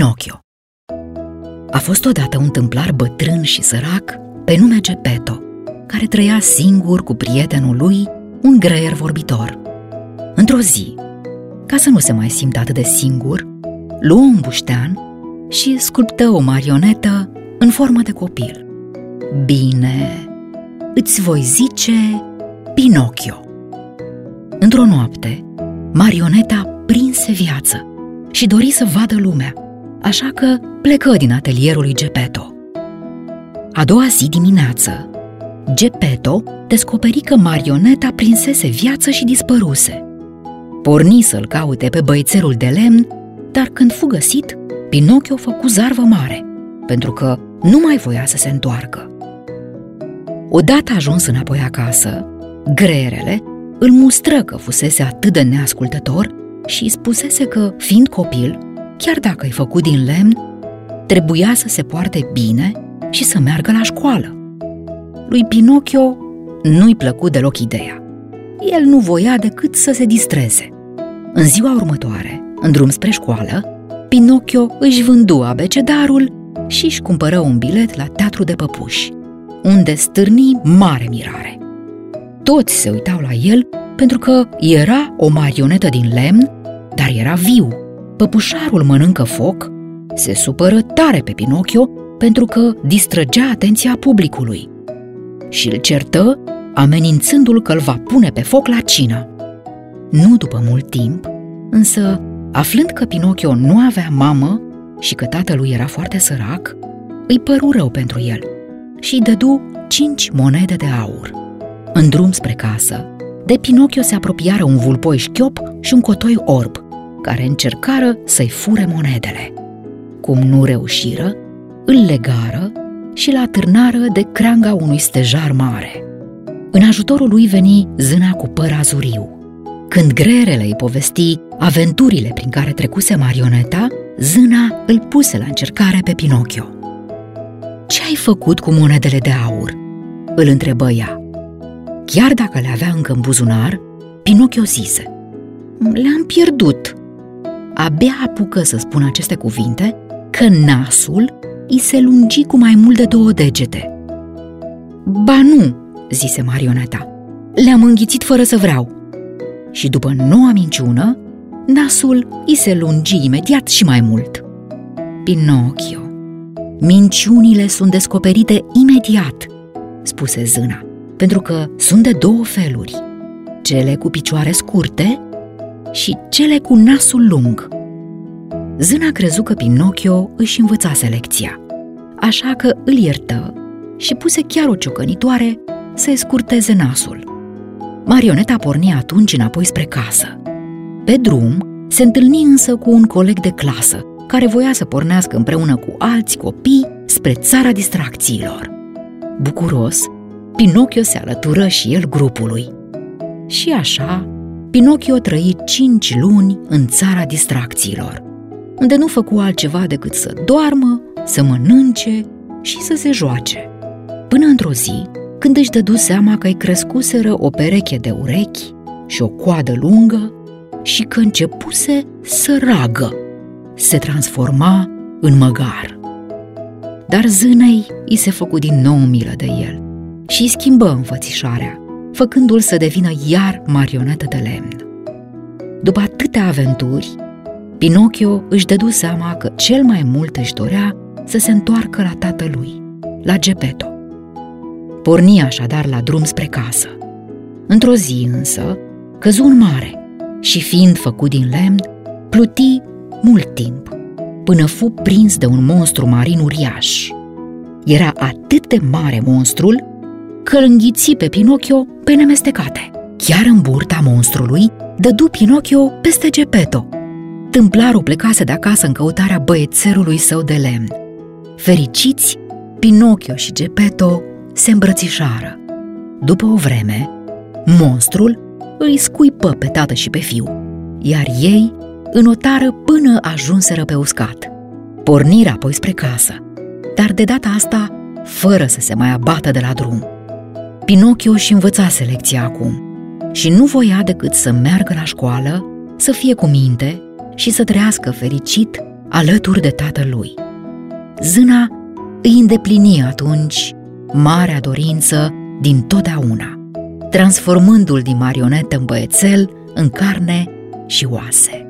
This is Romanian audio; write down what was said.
Pinocchio A fost odată un tâmplar bătrân și sărac pe nume Geppetto, care trăia singur cu prietenul lui, un greier vorbitor. Într-o zi, ca să nu se mai simtă atât de singur, luă un buștean și sculptă o marionetă în formă de copil. Bine, îți voi zice Pinocchio. Într-o noapte, marioneta prinse viață și dori să vadă lumea, așa că plecă din atelierul lui Geppetto. A doua zi dimineață, Geppetto descoperi că marioneta prinsese viață și dispăruse. Porni să-l caute pe băițelul de lemn, dar când fu găsit, Pinocchio făcu zarvă mare, pentru că nu mai voia să se întoarcă. Odată ajuns înapoi acasă, greerele îl mustră că fusese atât de neascultător și îi spusese că, fiind copil, chiar dacă îi făcut din lemn, trebuia să se poarte bine și să meargă la școală. Lui Pinocchio nu-i plăcut deloc ideea. El nu voia decât să se distreze. În ziua următoare, în drum spre școală, Pinocchio își vându abecedarul și își cumpără un bilet la teatru de păpuși, unde stârni mare mirare. Toți se uitau la el pentru că era o marionetă din lemn, dar era viu. Păpușarul mănâncă foc, se supără tare pe Pinocchio pentru că distrăgea atenția publicului și îl certă, amenințându-l că îl va pune pe foc la cină. Nu după mult timp, însă, aflând că Pinocchio nu avea mamă și că tatălui era foarte sărac, îi păru rău pentru el și îi dădu cinci monede de aur. În drum spre casă, de Pinocchio se apropiară un vulpoi șchiop și un cotoi orb, care încercară să-i fure monedele. Cum nu reușiră, îl legară și l târnară de creanga unui stejar mare. În ajutorul lui veni zâna cu păr azuriu. Când greerele îi povesti aventurile prin care trecuse marioneta, zâna îl puse la încercare pe Pinocchio. Ce ai făcut cu monedele de aur?" îl întrebă ea. Chiar dacă le avea încă în buzunar, Pinocchio zise Le-am pierdut. Abia apucă să spună aceste cuvinte că nasul îi se lungi cu mai mult de două degete. Ba nu, zise marioneta, le-am înghițit fără să vreau. Și după noua minciună, nasul îi se lungi imediat și mai mult. Pinocchio, minciunile sunt descoperite imediat, spuse zâna, pentru că sunt de două feluri, cele cu picioare scurte și cele cu nasul lung. Zâna crezut că Pinocchio își învățase lecția, așa că îl iertă și puse chiar o ciocănitoare să-i scurteze nasul. Marioneta porni atunci înapoi spre casă. Pe drum, se întâlni însă cu un coleg de clasă, care voia să pornească împreună cu alți copii spre țara distracțiilor. Bucuros, Pinocchio se alătură și el grupului. Și așa, Pinocchio trăi cinci luni în țara distracțiilor, unde nu făcu altceva decât să doarmă, să mănânce și să se joace. Până într-o zi, când își dădu seama că îi crescuseră o pereche de urechi și o coadă lungă și că începuse să ragă, se transforma în măgar. Dar zânei îi se făcu din nou milă de el și îi schimbă înfățișarea, făcându-l să devină iar marionetă de lemn. După atâtea aventuri, Pinocchio își dădu seama că cel mai mult își dorea să se întoarcă la tatălui, la Geppetto. Porni așadar la drum spre casă. Într-o zi însă, căzu un mare și fiind făcut din lemn, pluti mult timp, până fu prins de un monstru marin uriaș. Era atât de mare monstrul că îl înghiți pe Pinocchio pe nemestecate. Chiar în burta monstrului, dădu Pinocchio peste Geppetto. Tâmplarul plecase de acasă în căutarea băiețelului său de lemn. Fericiți, Pinocchio și Geppetto se îmbrățișară. După o vreme, monstrul îi scuipă pe tată și pe fiu, iar ei înotară până ajunseră pe uscat. Pornirea apoi spre casă, dar de data asta fără să se mai abată de la drum. Pinocchio și învățase lecția acum și nu voia decât să meargă la școală, să fie cu minte și să trăiască fericit alături de tatălui. Zâna îi îndeplini atunci marea dorință din totdeauna, transformându-l din marionetă în băiețel, în carne și oase.